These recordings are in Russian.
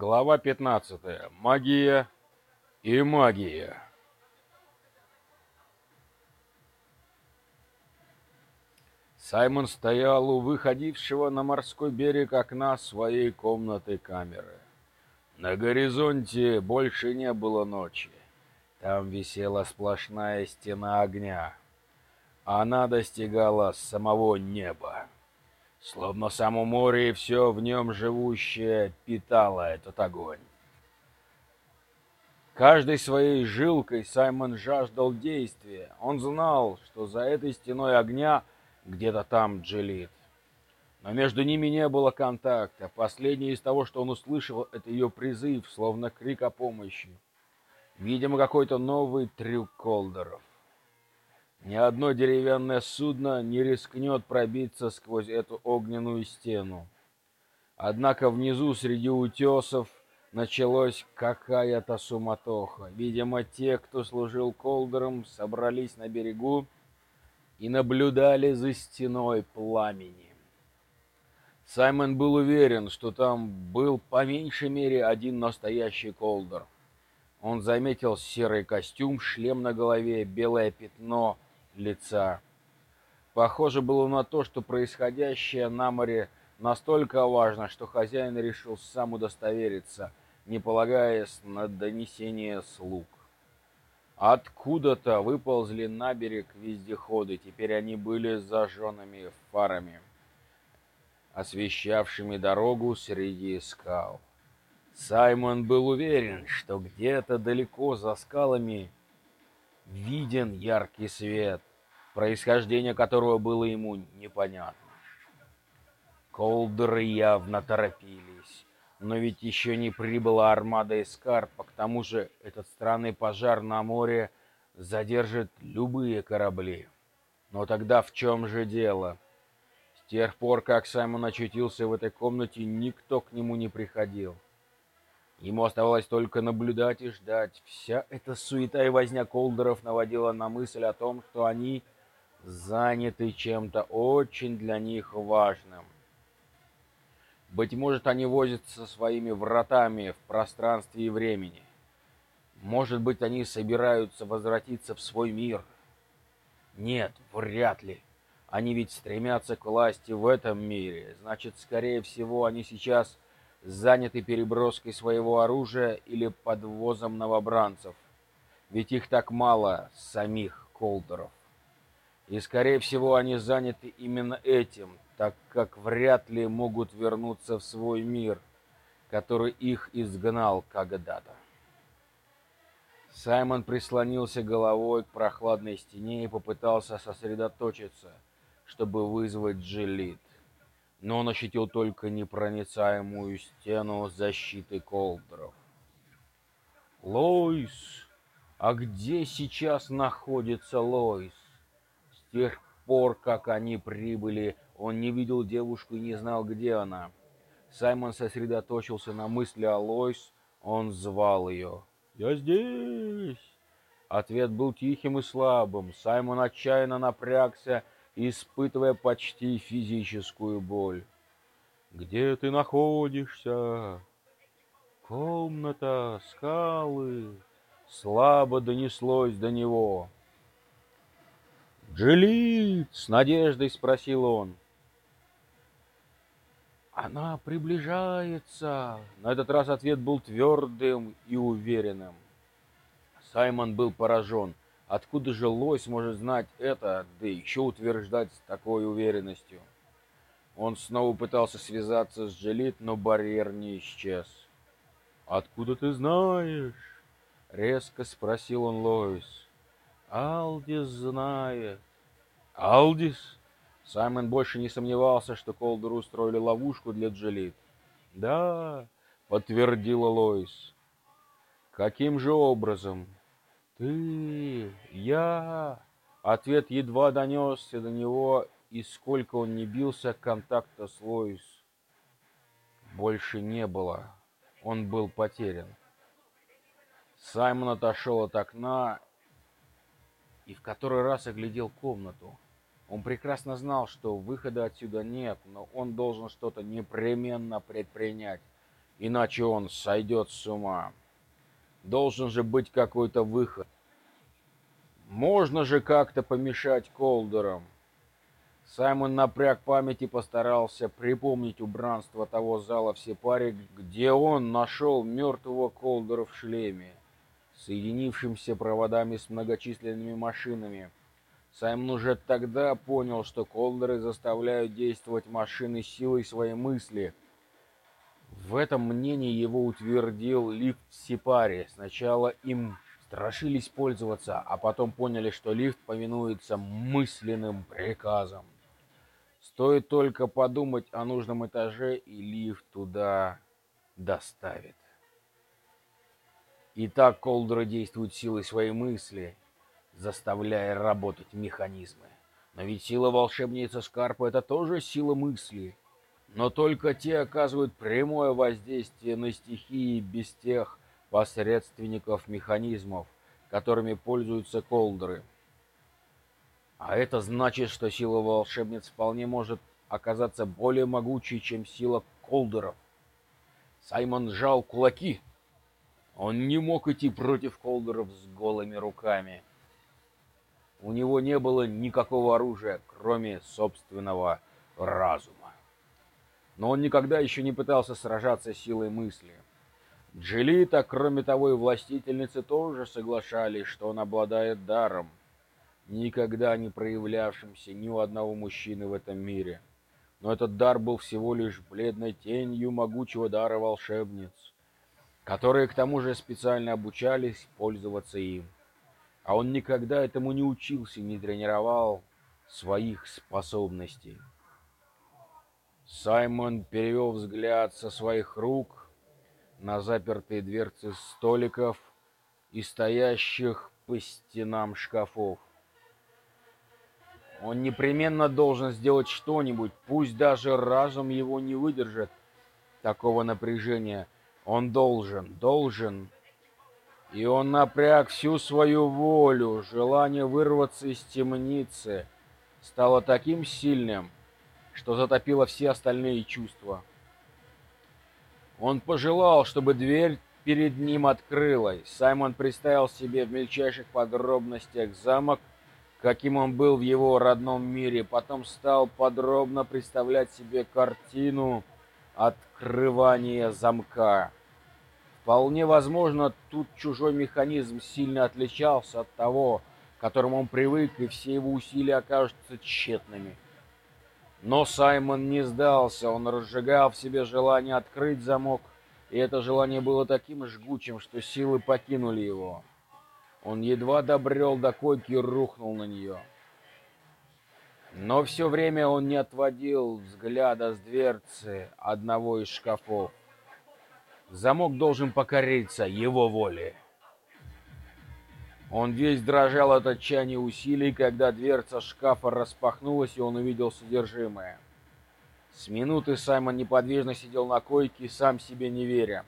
Глава 15. Магия и магия. Саймон стоял у выходившего на морской берег окна своей комнаты камеры. На горизонте больше не было ночи. Там висела сплошная стена огня. Она достигала самого неба. Словно само море и все в нем живущее питало этот огонь. Каждой своей жилкой Саймон жаждал действия. Он знал, что за этой стеной огня где-то там Джилит. Но между ними не было контакта. Последнее из того, что он услышал, это ее призыв, словно крик о помощи. Видимо, какой-то новый трюк Колдеров. Ни одно деревянное судно не рискнет пробиться сквозь эту огненную стену. Однако внизу среди утесов началась какая-то суматоха. Видимо, те, кто служил колдером, собрались на берегу и наблюдали за стеной пламени. Саймон был уверен, что там был по меньшей мере один настоящий колдер. Он заметил серый костюм, шлем на голове, белое пятно — лица. Похоже было на то, что происходящее на море настолько важно, что хозяин решил сам удостовериться, не полагаясь на донесение слуг. Откуда-то выползли на берег вездеходы, теперь они были зажженными фарами, освещавшими дорогу среди скал. Саймон был уверен, что где-то далеко за скалами виден яркий свет, происхождение которого было ему непонятно. Колдеры явно торопились, но ведь еще не прибыла армада Эскарпа, к тому же этот странный пожар на море задержит любые корабли. Но тогда в чем же дело? С тех пор, как Саймон очутился в этой комнате, никто к нему не приходил. Ему оставалось только наблюдать и ждать. Вся эта суета и возня колдеров наводила на мысль о том, что они заняты чем-то очень для них важным. Быть может, они возятся своими вратами в пространстве и времени. Может быть, они собираются возвратиться в свой мир. Нет, вряд ли. Они ведь стремятся к власти в этом мире. Значит, скорее всего, они сейчас заняты переброской своего оружия или подвозом новобранцев. Ведь их так мало, самих колдеров. И, скорее всего, они заняты именно этим, так как вряд ли могут вернуться в свой мир, который их изгнал когда-то. Саймон прислонился головой к прохладной стене и попытался сосредоточиться, чтобы вызвать Джилит. Но он ощутил только непроницаемую стену защиты колдеров. «Лоис! А где сейчас находится Лоис?» С тех пор, как они прибыли, он не видел девушку и не знал, где она. Саймон сосредоточился на мысли о Лойс, он звал ее. «Я здесь!» Ответ был тихим и слабым. Саймон отчаянно напрягся, испытывая почти физическую боль. «Где ты находишься?» «Комната, скалы!» Слабо донеслось до него. «Джилит!» — с надеждой спросил он. «Она приближается!» На этот раз ответ был твердым и уверенным. Саймон был поражен. Откуда же Лось может знать это, да еще утверждать с такой уверенностью? Он снова пытался связаться с Джилит, но барьер не исчез. «Откуда ты знаешь?» — резко спросил он Лоис. Алдис знает. Алдис? Саймон больше не сомневался, что Колдеру устроили ловушку для Джелит. Да, подтвердила Лоис. Каким же образом? Ты, я... Ответ едва донесся до него, и сколько он не бился, контакта с Лоис больше не было. Он был потерян. Саймон отошел от окна и в который раз оглядел комнату. Он прекрасно знал, что выхода отсюда нет, но он должен что-то непременно предпринять. иначе он сойдет с ума. Должен же быть какой-то выход. Можно же как-то помешать Колдерам. Саймон напряг память и постарался припомнить убранство того зала в Сепаре, где он нашел мертвого Колдера в шлеме, соединившимся проводами с многочисленными машинами. Саймон уже тогда понял, что Колдеры заставляют действовать машины силой своей мысли. В этом мнении его утвердил лифт в. Сначала им страшились пользоваться, а потом поняли, что лифт повинуется мысленным приказам. Стоит только подумать о нужном этаже, и лифт туда доставит. И так Колдеры действуют силой своей мысли, заставляя работать механизмы. Но ведь сила волшебницы Скарпа — это тоже сила мысли. Но только те оказывают прямое воздействие на стихии без тех посредственников механизмов, которыми пользуются колдеры. А это значит, что сила волшебниц вполне может оказаться более могучей, чем сила колдеров. Саймон сжал кулаки. Он не мог идти против колдеров с голыми руками. У него не было никакого оружия, кроме собственного разума. Но он никогда еще не пытался сражаться силой мысли. Джилита, кроме того, и властительницы тоже соглашались, что он обладает даром, никогда не проявлявшимся ни у одного мужчины в этом мире. Но этот дар был всего лишь бледной тенью могучего дара волшебниц, которые к тому же специально обучались пользоваться им. А он никогда этому не учился, не тренировал своих способностей. Саймон перевел взгляд со своих рук на запертые дверцы столиков и стоящих по стенам шкафов. Он непременно должен сделать что-нибудь, пусть даже разум его не выдержит такого напряжения. Он должен, должен. И он напряг всю свою волю. Желание вырваться из темницы стало таким сильным, что затопило все остальные чувства. Он пожелал, чтобы дверь перед ним открылась. Саймон представил себе в мельчайших подробностях замок, каким он был в его родном мире, потом стал подробно представлять себе картину открывания замка. Вполне возможно, тут чужой механизм сильно отличался от того, к которому он привык, и все его усилия окажутся тщетными. Но Саймон не сдался, он разжигал в себе желание открыть замок, и это желание было таким жгучим, что силы покинули его. Он едва добрел до койки и рухнул на нее. Но все время он не отводил взгляда с дверцы одного из шкафов. Замок должен покориться его воле. Он весь дрожал от отчаяния усилий, когда дверца шкафа распахнулась, и он увидел содержимое. С минуты Саймон неподвижно сидел на койке, сам себе не веря.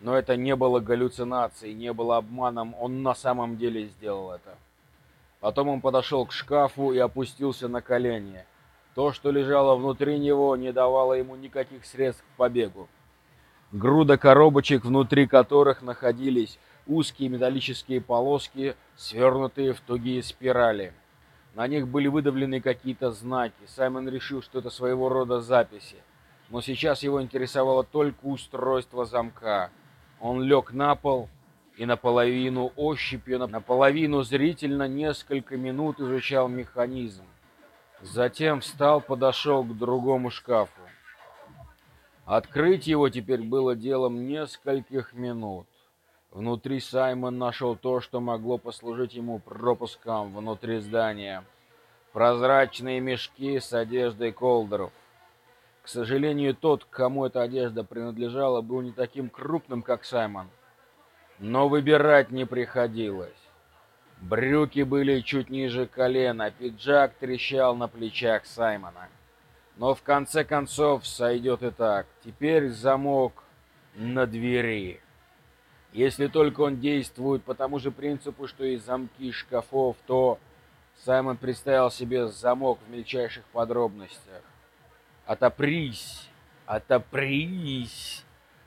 Но это не было галлюцинацией, не было обманом, он на самом деле сделал это. Потом он подошел к шкафу и опустился на колени. То, что лежало внутри него, не давало ему никаких средств к побегу. Груда коробочек, внутри которых находились узкие металлические полоски, свернутые в тугие спирали. На них были выдавлены какие-то знаки. Саймон решил, что это своего рода записи. Но сейчас его интересовало только устройство замка. Он лег на пол и наполовину ощупью, наполовину зрительно несколько минут изучал механизм. Затем встал, подошел к другому шкафу. Открыть его теперь было делом нескольких минут. Внутри Саймон нашел то, что могло послужить ему пропуском внутри здания. Прозрачные мешки с одеждой колдеров. К сожалению, тот, кому эта одежда принадлежала, был не таким крупным, как Саймон. Но выбирать не приходилось. Брюки были чуть ниже колена, пиджак трещал на плечах Саймона. Но в конце концов сойдет и так. Теперь замок на двери. Если только он действует по тому же принципу, что и замки шкафов, то Саймон представил себе замок в мельчайших подробностях. «Отопрись! Отопрись!»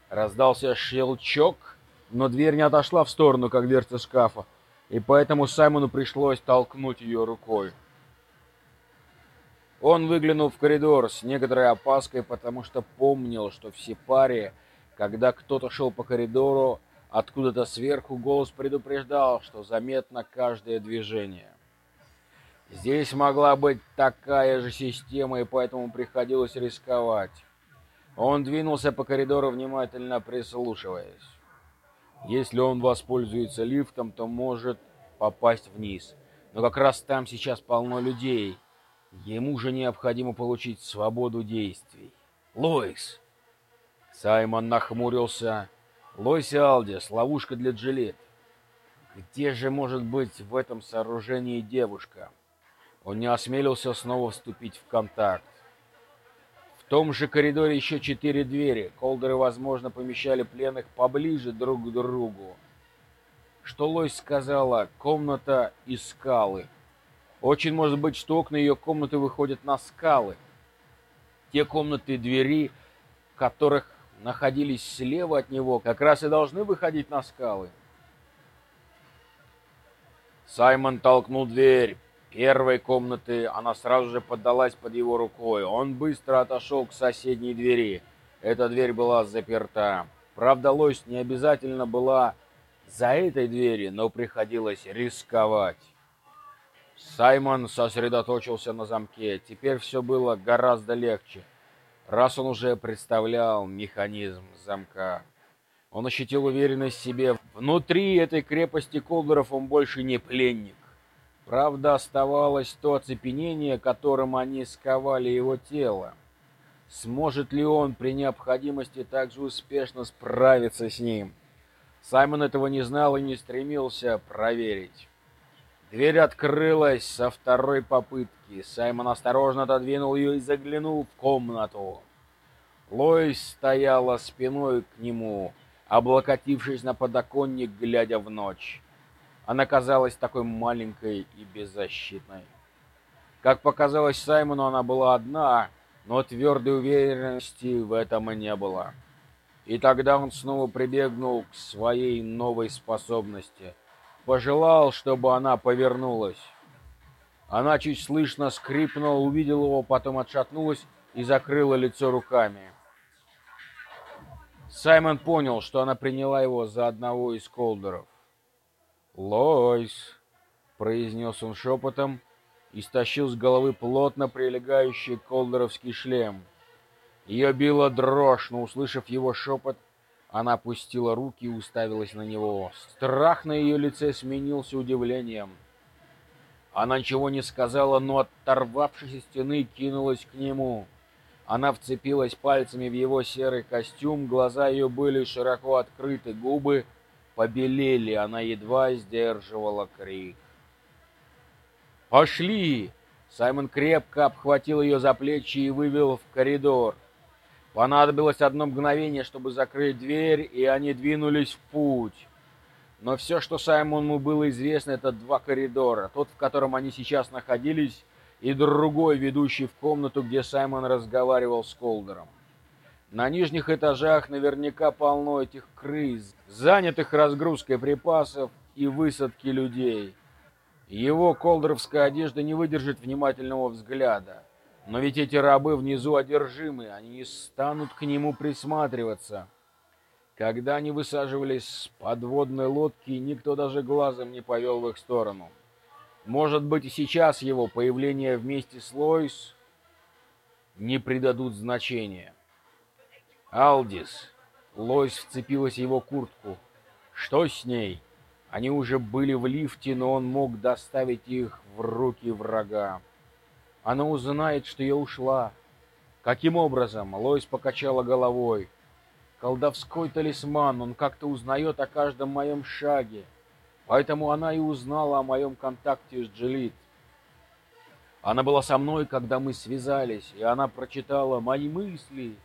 Раздался щелчок, но дверь не отошла в сторону, как дверца шкафа, и поэтому Саймону пришлось толкнуть ее рукой. Он выглянул в коридор с некоторой опаской, потому что помнил, что в Сепаре, когда кто-то шел по коридору, откуда-то сверху голос предупреждал, что заметно каждое движение. Здесь могла быть такая же система, и поэтому приходилось рисковать. Он двинулся по коридору, внимательно прислушиваясь. Если он воспользуется лифтом, то может попасть вниз. Но как раз там сейчас полно людей. Ему же необходимо получить свободу действий. Лоис! Саймон нахмурился. Лоис и Алдис, ловушка для Джилет. Где же может быть в этом сооружении девушка? Он не осмелился снова вступить в контакт. В том же коридоре еще четыре двери. Колдеры, возможно, помещали пленных поближе друг к другу. Что Лось сказала? Комната и скалы. Очень может быть, что окна ее комнаты выходят на скалы. Те комнаты и двери, которых находились слева от него, как раз и должны выходить на скалы. Саймон толкнул дверь первой комнаты, она сразу же поддалась под его рукой. Он быстро отошел к соседней двери. Эта дверь была заперта. Правда, лось не обязательно была за этой дверью, но приходилось рисковать. Саймон сосредоточился на замке. Теперь все было гораздо легче, раз он уже представлял механизм замка. Он ощутил уверенность в себе. Внутри этой крепости Колдеров он больше не пленник. Правда, оставалось то оцепенение, которым они сковали его тело. Сможет ли он при необходимости также успешно справиться с ним? Саймон этого не знал и не стремился проверить. Дверь открылась со второй попытки. Саймон осторожно отодвинул ее и заглянул в комнату. Лоис стояла спиной к нему, облокотившись на подоконник, глядя в ночь. Она казалась такой маленькой и беззащитной. Как показалось Саймону, она была одна, но твердой уверенности в этом и не было. И тогда он снова прибегнул к своей новой способности. Пожелал, чтобы она повернулась. Она чуть слышно скрипнула, увидела его, потом отшатнулась и закрыла лицо руками. Саймон понял, что она приняла его за одного из колдеров. «Лойс!» — произнес он шепотом и стащил с головы плотно прилегающий колдеровский шлем. Ее била дрожь, но, услышав его шепот, она опустила руки и уставилась на него. Страх на ее лице сменился удивлением. Она ничего не сказала, но, оторвавшись от стены, кинулась к нему. Она вцепилась пальцами в его серый костюм, глаза ее были широко открыты, губы побелели, она едва сдерживала крик. «Пошли!» Саймон крепко обхватил ее за плечи и вывел в коридор. Понадобилось одно мгновение, чтобы закрыть дверь, и они двинулись в путь. Но все, что Саймону было известно, это два коридора. Тот, в котором они сейчас находились, и другой, ведущий в комнату, где Саймон разговаривал с Колдером. На нижних этажах наверняка полно этих крыс, занятых разгрузкой припасов и высадки людей. Его колдеровская одежда не выдержит внимательного взгляда. Но ведь эти рабы внизу одержимы, они не станут к нему присматриваться. Когда они высаживались с подводной лодки, никто даже глазом не повел в их сторону. Может быть, и сейчас его появление вместе с Лойс не придадут значения. Алдис. Лойс вцепилась в его куртку. Что с ней? Они уже были в лифте, но он мог доставить их в руки врага. Она узнает, что я ушла. Каким образом? Лоис покачала головой. Колдовской талисман, он как-то узнает о каждом моем шаге. Поэтому она и узнала о моем контакте с Джилит. Она была со мной, когда мы связались, и она прочитала мои мысли.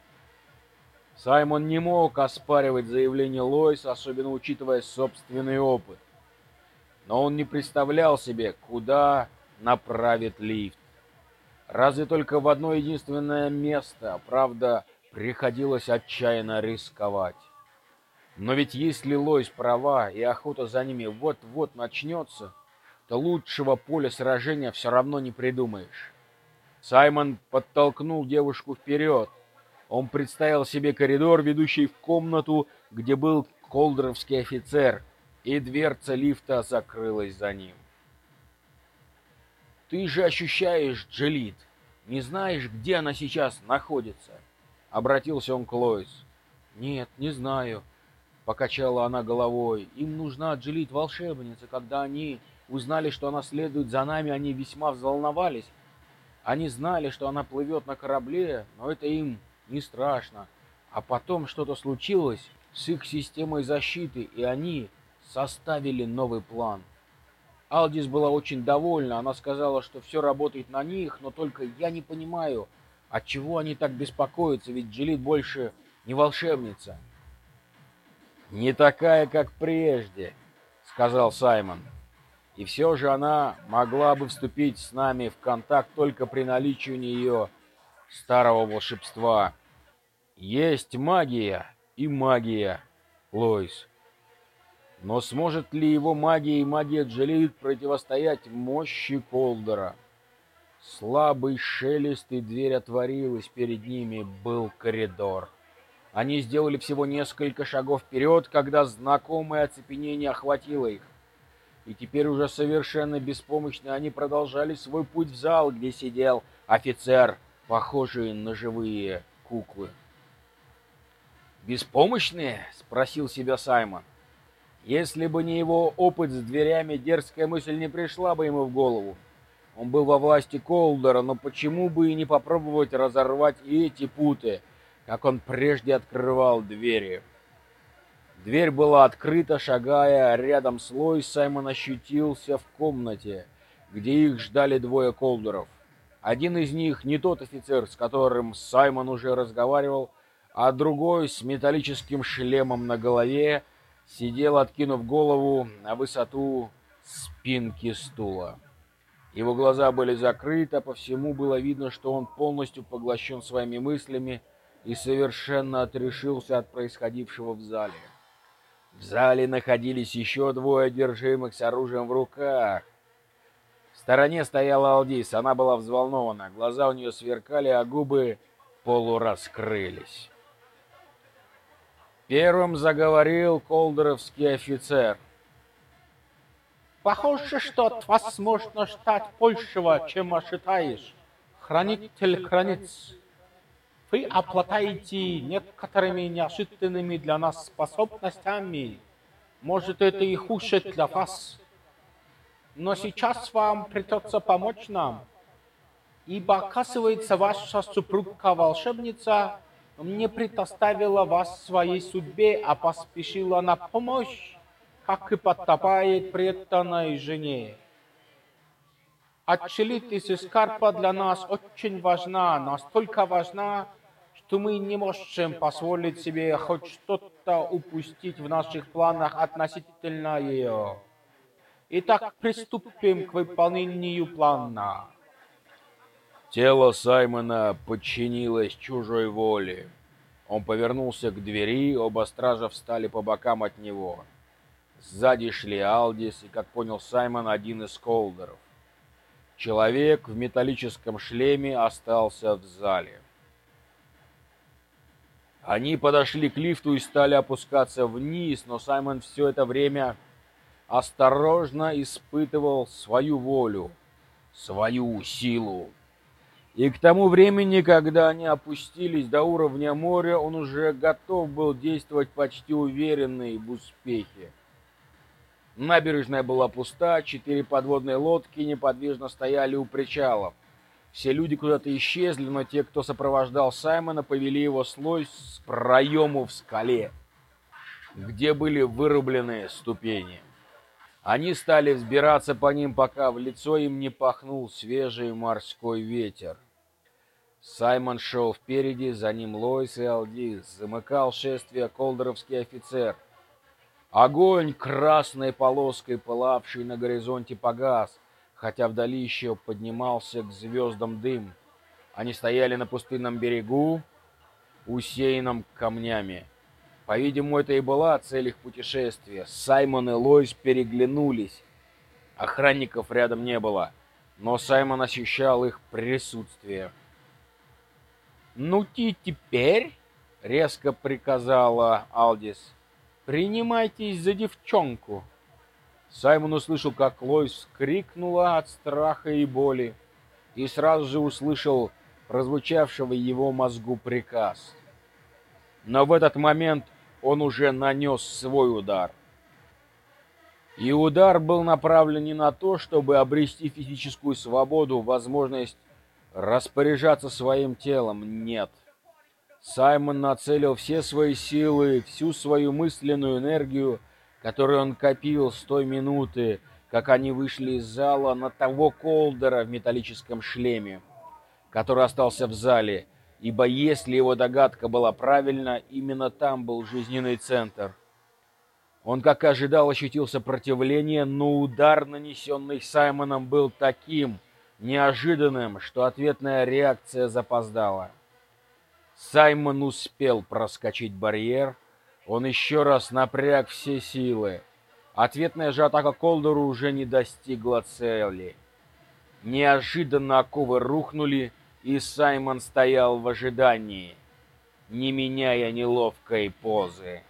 Саймон не мог оспаривать заявление Лойса, особенно учитывая собственный опыт. Но он не представлял себе, куда направит лифт. Разве только в одно единственное место, правда, приходилось отчаянно рисковать. Но ведь если Лойс права и охота за ними вот-вот начнется, то лучшего поля сражения все равно не придумаешь. Саймон подтолкнул девушку вперед. Он представил себе коридор, ведущий в комнату, где был колдеровский офицер, и дверца лифта закрылась за ним. «Ты же ощущаешь, Джелит, не знаешь, где она сейчас находится?» Обратился он к Лоис. «Нет, не знаю», — покачала она головой. «Им нужна Джелит волшебница. Когда они узнали, что она следует за нами, они весьма взволновались. Они знали, что она плывет на корабле, но это им не страшно. А потом что-то случилось с их системой защиты, и они составили новый план. Алдис была очень довольна. Она сказала, что все работает на них, но только я не понимаю, от чего они так беспокоятся, ведь Джилит больше не волшебница. «Не такая, как прежде», — сказал Саймон. «И все же она могла бы вступить с нами в контакт только при наличии у нее старого волшебства. Есть магия и магия, Лойс. Но сможет ли его магия и магия Джалит противостоять мощи Колдера? Слабый шелест и дверь отворилась, перед ними был коридор. Они сделали всего несколько шагов вперед, когда знакомое оцепенение охватило их. И теперь уже совершенно беспомощно они продолжали свой путь в зал, где сидел офицер, похожий на живые куклы. «Беспомощные?» — спросил себя Саймон. Если бы не его опыт с дверями, дерзкая мысль не пришла бы ему в голову. Он был во власти Колдера, но почему бы и не попробовать разорвать эти путы, как он прежде открывал двери? Дверь была открыта, шагая рядом с Лой, Саймон ощутился в комнате, где их ждали двое Колдеров. Один из них не тот офицер, с которым Саймон уже разговаривал, а другой с металлическим шлемом на голове, сидел, откинув голову на высоту спинки стула. Его глаза были закрыты, а по всему было видно, что он полностью поглощен своими мыслями и совершенно отрешился от происходившего в зале. В зале находились еще двое одержимых с оружием в руках. В стороне стояла Алдис, она была взволнована, глаза у нее сверкали, а губы полураскрылись. Первым заговорил колдеровский офицер. Похоже, что от вас можно ждать большего, чем ожидаешь, хранитель границ. Вы обладаете некоторыми неожиданными для нас способностями. Может, это и хуже для вас. Но сейчас вам придется помочь нам, ибо, оказывается, ваша супруга-волшебница не предоставила вас своей судьбе, а поспешила на помощь, как и подтопает преданной жене. Отчелит из Искарпа для нас очень важна, настолько важна, что мы не можем позволить себе хоть что-то упустить в наших планах относительно ее. Итак, приступим к выполнению плана. Тело Саймона подчинилось чужой воле. Он повернулся к двери, оба стража встали по бокам от него. Сзади шли Алдис и, как понял Саймон, один из колдеров. Человек в металлическом шлеме остался в зале. Они подошли к лифту и стали опускаться вниз, но Саймон все это время осторожно испытывал свою волю, свою силу. И к тому времени, когда они опустились до уровня моря, он уже готов был действовать почти уверенный в успехе. Набережная была пуста, четыре подводные лодки неподвижно стояли у причалов. Все люди куда-то исчезли, но те, кто сопровождал Саймона, повели его слой с проему в скале, где были вырублены ступени. Они стали взбираться по ним, пока в лицо им не пахнул свежий морской ветер. Саймон шел впереди, за ним Лойс и Алди, замыкал шествие колдеровский офицер. Огонь красной полоской, пылавший на горизонте, погас, хотя вдали еще поднимался к звездам дым. Они стояли на пустынном берегу, усеянном камнями. По-видимому, это и была цель их путешествия. Саймон и Лоис переглянулись. Охранников рядом не было, но Саймон ощущал их присутствие. «Ну ты теперь», — резко приказала Алдис, — «принимайтесь за девчонку». Саймон услышал, как Лоис крикнула от страха и боли, и сразу же услышал прозвучавшего его мозгу приказ. Но в этот момент он уже нанес свой удар. И удар был направлен не на то, чтобы обрести физическую свободу, возможность распоряжаться своим телом, нет. Саймон нацелил все свои силы, всю свою мысленную энергию, которую он копил с той минуты, как они вышли из зала на того Колдера в металлическом шлеме, который остался в зале, ибо если его догадка была правильна, именно там был жизненный центр. Он, как и ожидал, ощутил сопротивление, но удар, нанесенный Саймоном, был таким неожиданным, что ответная реакция запоздала. Саймон успел проскочить барьер, он еще раз напряг все силы. Ответная же атака Колдору уже не достигла цели. Неожиданно оковы рухнули, и Саймон стоял в ожидании, не меняя неловкой позы.